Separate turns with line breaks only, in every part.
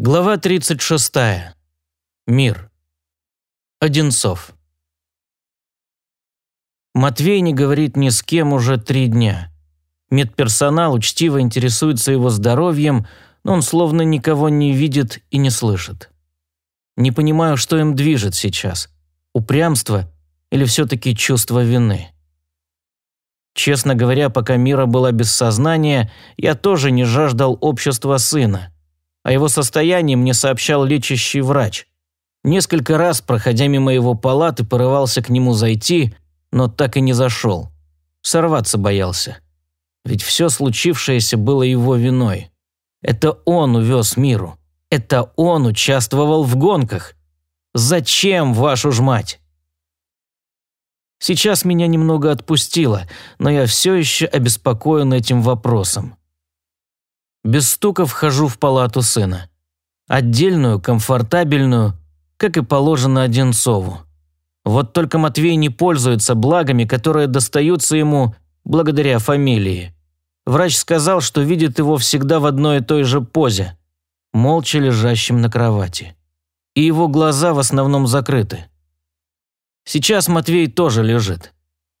Глава 36. Мир. Одинцов. Матвей не говорит ни с кем уже три дня. Медперсонал учтиво интересуется его здоровьем, но он словно никого не видит и не слышит. Не понимаю, что им движет сейчас. Упрямство или все-таки чувство вины. Честно говоря, пока Мира была без сознания, я тоже не жаждал общества сына – о его состоянии мне сообщал лечащий врач. Несколько раз, проходя мимо его палаты, порывался к нему зайти, но так и не зашел. Сорваться боялся. Ведь все случившееся было его виной. Это он увез миру. Это он участвовал в гонках. Зачем, вашу ж мать? Сейчас меня немного отпустило, но я все еще обеспокоен этим вопросом. Без стука вхожу в палату сына. Отдельную, комфортабельную, как и положено Одинцову. Вот только Матвей не пользуется благами, которые достаются ему благодаря фамилии. Врач сказал, что видит его всегда в одной и той же позе, молча лежащим на кровати. И его глаза в основном закрыты. Сейчас Матвей тоже лежит.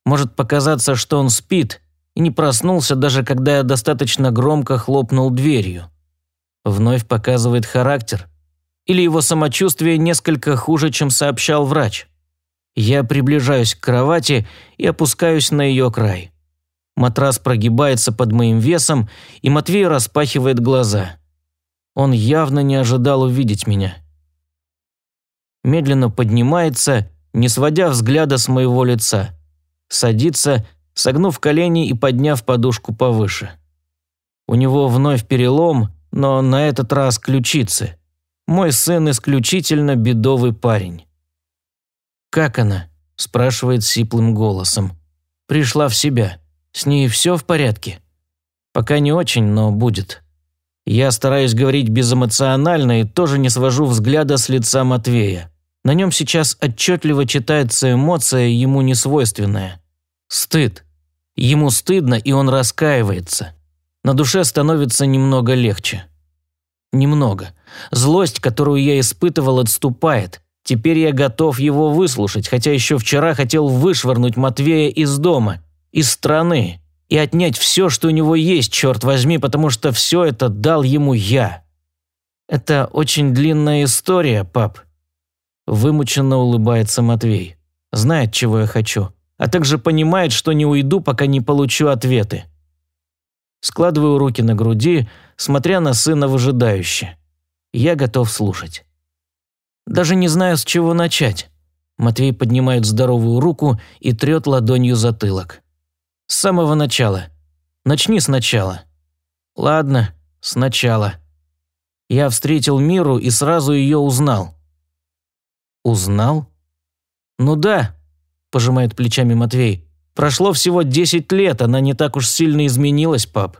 Может показаться, что он спит, и не проснулся, даже когда я достаточно громко хлопнул дверью. Вновь показывает характер. Или его самочувствие несколько хуже, чем сообщал врач. Я приближаюсь к кровати и опускаюсь на ее край. Матрас прогибается под моим весом, и Матвей распахивает глаза. Он явно не ожидал увидеть меня. Медленно поднимается, не сводя взгляда с моего лица. Садится согнув колени и подняв подушку повыше. У него вновь перелом, но на этот раз ключицы. Мой сын исключительно бедовый парень. «Как она?» – спрашивает сиплым голосом. «Пришла в себя. С ней все в порядке?» «Пока не очень, но будет». Я стараюсь говорить безэмоционально и тоже не свожу взгляда с лица Матвея. На нем сейчас отчетливо читается эмоция, ему несвойственная. Стыд. Ему стыдно, и он раскаивается. На душе становится немного легче. Немного. Злость, которую я испытывал, отступает. Теперь я готов его выслушать, хотя еще вчера хотел вышвырнуть Матвея из дома, из страны, и отнять все, что у него есть, черт возьми, потому что все это дал ему я. Это очень длинная история, пап. Вымученно улыбается Матвей. Знает, чего я хочу а также понимает, что не уйду, пока не получу ответы. Складываю руки на груди, смотря на сына выжидающе. Я готов слушать. Даже не знаю, с чего начать. Матвей поднимает здоровую руку и трет ладонью затылок. С самого начала. Начни сначала. Ладно, сначала. Я встретил Миру и сразу ее узнал. Узнал? Ну да, – пожимает плечами Матвей. «Прошло всего 10 лет, она не так уж сильно изменилась, пап».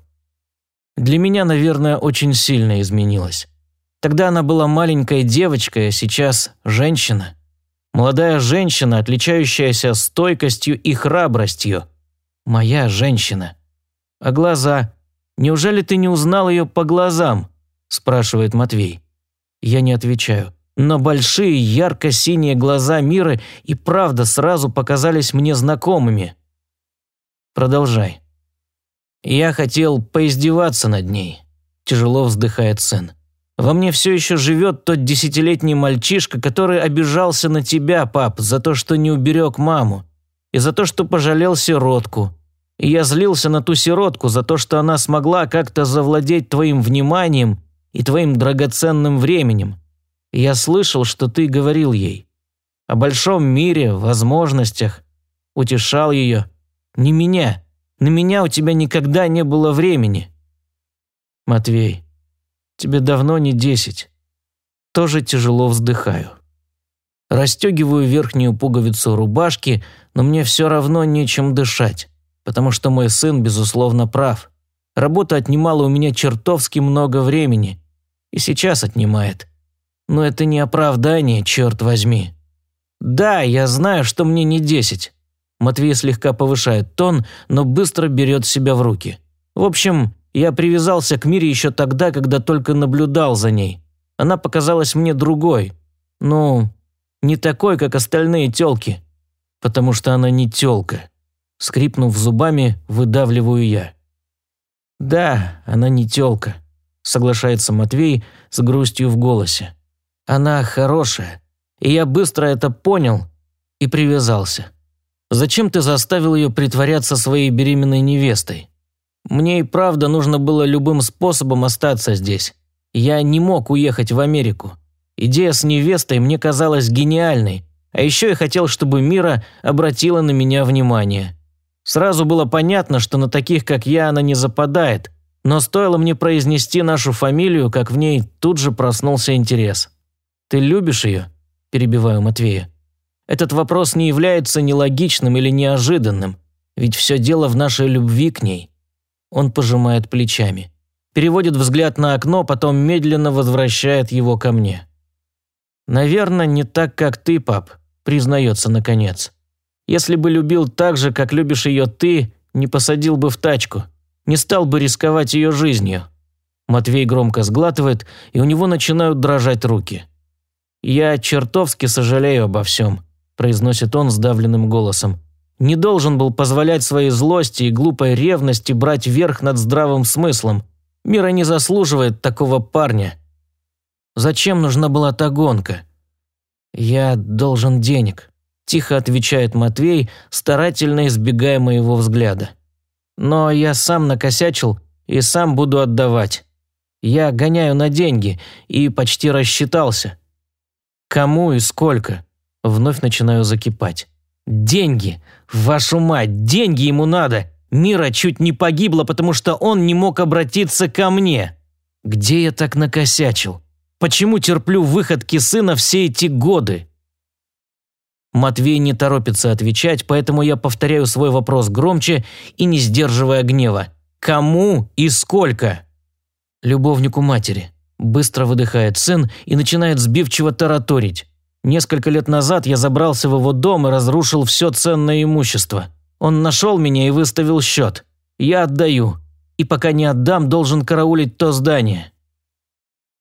Для меня, наверное, очень сильно изменилась. Тогда она была маленькой девочкой, а сейчас женщина. Молодая женщина, отличающаяся стойкостью и храбростью. Моя женщина. А глаза? Неужели ты не узнал ее по глазам? Спрашивает Матвей. Я не отвечаю но большие ярко-синие глаза Миры и правда сразу показались мне знакомыми. Продолжай. Я хотел поиздеваться над ней. Тяжело вздыхает сын. Во мне все еще живет тот десятилетний мальчишка, который обижался на тебя, пап, за то, что не уберег маму, и за то, что пожалел сиротку. И я злился на ту сиротку за то, что она смогла как-то завладеть твоим вниманием и твоим драгоценным временем. Я слышал, что ты говорил ей. О большом мире, возможностях. Утешал ее. Не меня. На меня у тебя никогда не было времени. Матвей, тебе давно не десять. Тоже тяжело вздыхаю. Растегиваю верхнюю пуговицу рубашки, но мне все равно нечем дышать, потому что мой сын, безусловно, прав. Работа отнимала у меня чертовски много времени. И сейчас отнимает. Но это не оправдание, черт возьми. Да, я знаю, что мне не десять. Матвей слегка повышает тон, но быстро берет себя в руки. В общем, я привязался к Мире еще тогда, когда только наблюдал за ней. Она показалась мне другой. Ну, не такой, как остальные тёлки. Потому что она не тёлка. Скрипнув зубами, выдавливаю я. «Да, она не тёлка», – соглашается Матвей с грустью в голосе. «Она хорошая, и я быстро это понял и привязался. Зачем ты заставил ее притворяться своей беременной невестой? Мне и правда нужно было любым способом остаться здесь. Я не мог уехать в Америку. Идея с невестой мне казалась гениальной, а еще я хотел, чтобы Мира обратила на меня внимание. Сразу было понятно, что на таких, как я, она не западает, но стоило мне произнести нашу фамилию, как в ней тут же проснулся интерес. «Ты любишь ее?» – перебиваю Матвея. Этот вопрос не является нелогичным или неожиданным, ведь все дело в нашей любви к ней. Он пожимает плечами переводит взгляд на окно, потом медленно возвращает его ко мне. «Наверное, не так, как ты, пап», – признается наконец. «Если бы любил так же, как любишь ее ты, не посадил бы в тачку, не стал бы рисковать ее жизнью». Матвей громко сглатывает, и у него начинают дрожать руки. «Я чертовски сожалею обо всем», – произносит он сдавленным голосом. «Не должен был позволять своей злости и глупой ревности брать верх над здравым смыслом. Мира не заслуживает такого парня. Зачем нужна была та гонка? Я должен денег, тихо отвечает Матвей, старательно избегая моего взгляда. Но я сам накосячил и сам буду отдавать. Я гоняю на деньги и почти рассчитался. Кому и сколько? Вновь начинаю закипать. Деньги! Вашу мать, деньги ему надо! Мира чуть не погибла, потому что он не мог обратиться ко мне. Где я так накосячил? Почему терплю выходки сына все эти годы? Матвей не торопится отвечать, поэтому я повторяю свой вопрос громче и не сдерживая гнева. Кому и сколько? Любовнику матери. Быстро выдыхает сын и начинает сбивчиво тараторить. Несколько лет назад я забрался в его дом и разрушил все ценное имущество. Он нашел меня и выставил счет. Я отдаю. И пока не отдам, должен караулить то здание.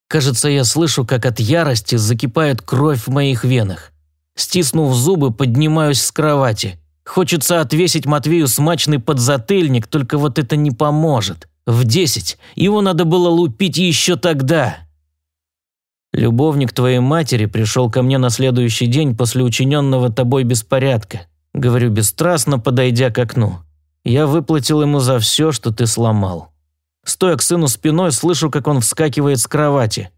Кажется, я слышу, как от ярости закипает кровь в моих венах. Стиснув зубы, поднимаюсь с кровати. Хочется отвесить Матвею смачный подзатыльник, только вот это не поможет. В десять. Его надо было лупить еще тогда. Любовник твоей матери пришел ко мне на следующий день после учиненного тобой беспорядка. Говорю бесстрастно, подойдя к окну. Я выплатил ему за все, что ты сломал. Стоя к сыну спиной, слышу, как он вскакивает с кровати.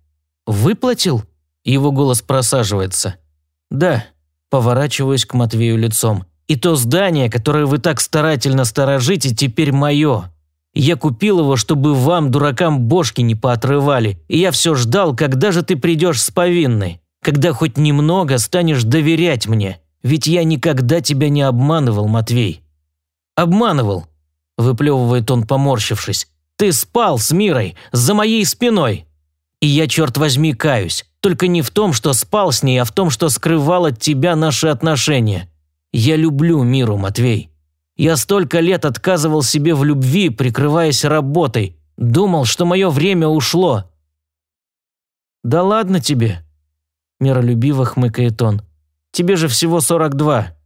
«Выплатил?» Его голос просаживается. «Да». Поворачиваюсь к Матвею лицом. «И то здание, которое вы так старательно сторожите, теперь мое. Я купил его, чтобы вам, дуракам, бошки не поотрывали. И я все ждал, когда же ты придешь с повинной. Когда хоть немного станешь доверять мне. Ведь я никогда тебя не обманывал, Матвей». «Обманывал», – выплевывает он, поморщившись. «Ты спал с Мирой, за моей спиной». И я, черт возьми, каюсь. Только не в том, что спал с ней, а в том, что скрывал от тебя наши отношения. Я люблю Миру, Матвей. Я столько лет отказывал себе в любви, прикрываясь работой. Думал, что мое время ушло. «Да ладно тебе», – миролюбиво хмыкает он. Тебе же всего 42.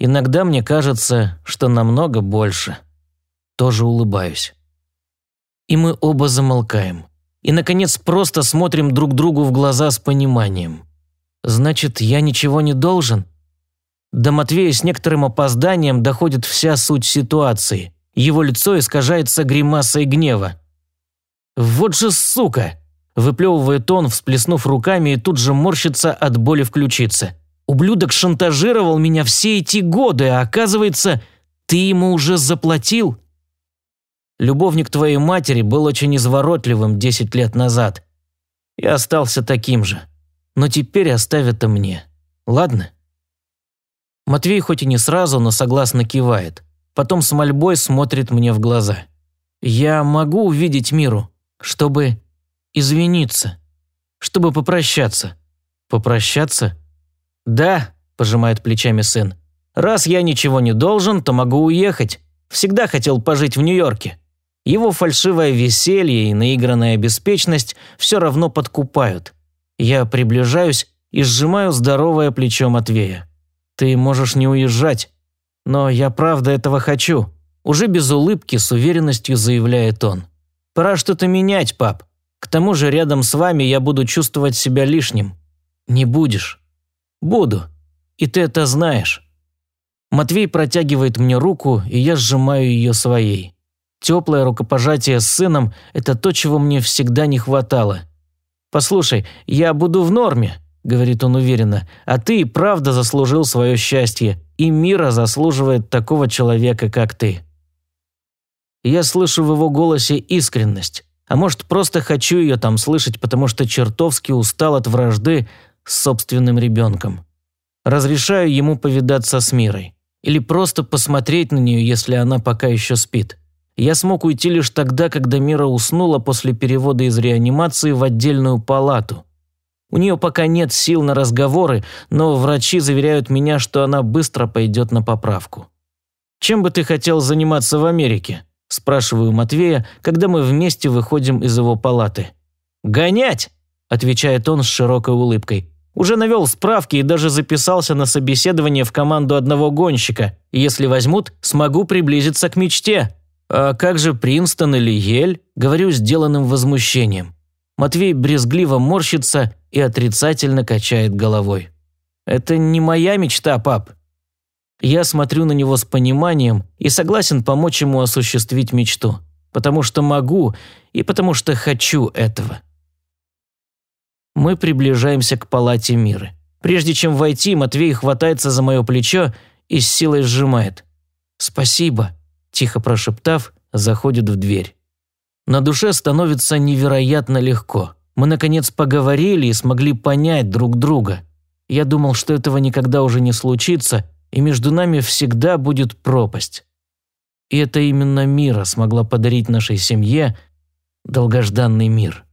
Иногда мне кажется, что намного больше. Тоже улыбаюсь. И мы оба замолкаем. И, наконец, просто смотрим друг другу в глаза с пониманием. Значит, я ничего не должен? До Матвея с некоторым опозданием доходит вся суть ситуации. Его лицо искажается гримасой гнева. «Вот же сука!» – выплевывает он, всплеснув руками и тут же морщится от боли в ключице. Ублюдок шантажировал меня все эти годы, а оказывается, ты ему уже заплатил? Любовник твоей матери был очень изворотливым 10 лет назад. Я остался таким же. Но теперь оставь это мне. Ладно? Матвей хоть и не сразу, но согласно кивает. Потом с мольбой смотрит мне в глаза. Я могу увидеть миру, чтобы извиниться, чтобы попрощаться. Попрощаться? «Да», – пожимает плечами сын. «Раз я ничего не должен, то могу уехать. Всегда хотел пожить в Нью-Йорке. Его фальшивое веселье и наигранная беспечность все равно подкупают. Я приближаюсь и сжимаю здоровое плечо Матвея. «Ты можешь не уезжать, но я правда этого хочу», уже без улыбки с уверенностью заявляет он. «Пора что-то менять, пап. К тому же рядом с вами я буду чувствовать себя лишним». «Не будешь». «Буду. И ты это знаешь». Матвей протягивает мне руку, и я сжимаю ее своей. Теплое рукопожатие с сыном – это то, чего мне всегда не хватало. «Послушай, я буду в норме», – говорит он уверенно, «а ты и правда заслужил свое счастье, и мира заслуживает такого человека, как ты». Я слышу в его голосе искренность, а может, просто хочу ее там слышать, потому что чертовски устал от вражды с собственным ребенком. Разрешаю ему повидаться с Мирой. Или просто посмотреть на нее, если она пока еще спит. Я смог уйти лишь тогда, когда Мира уснула после перевода из реанимации в отдельную палату. У нее пока нет сил на разговоры, но врачи заверяют меня, что она быстро пойдет на поправку. «Чем бы ты хотел заниматься в Америке?» – спрашиваю Матвея, когда мы вместе выходим из его палаты. «Гонять!» – отвечает он с широкой улыбкой. Уже навел справки и даже записался на собеседование в команду одного гонщика. Если возьмут, смогу приблизиться к мечте. А как же Принстон или Ель? Говорю сделанным возмущением. Матвей брезгливо морщится и отрицательно качает головой. «Это не моя мечта, пап». Я смотрю на него с пониманием и согласен помочь ему осуществить мечту. Потому что могу и потому что хочу этого. Мы приближаемся к палате Миры. Прежде чем войти, Матвей хватается за мое плечо и с силой сжимает. «Спасибо», – тихо прошептав, заходит в дверь. На душе становится невероятно легко. Мы, наконец, поговорили и смогли понять друг друга. Я думал, что этого никогда уже не случится, и между нами всегда будет пропасть. И это именно Мира смогла подарить нашей семье долгожданный мир.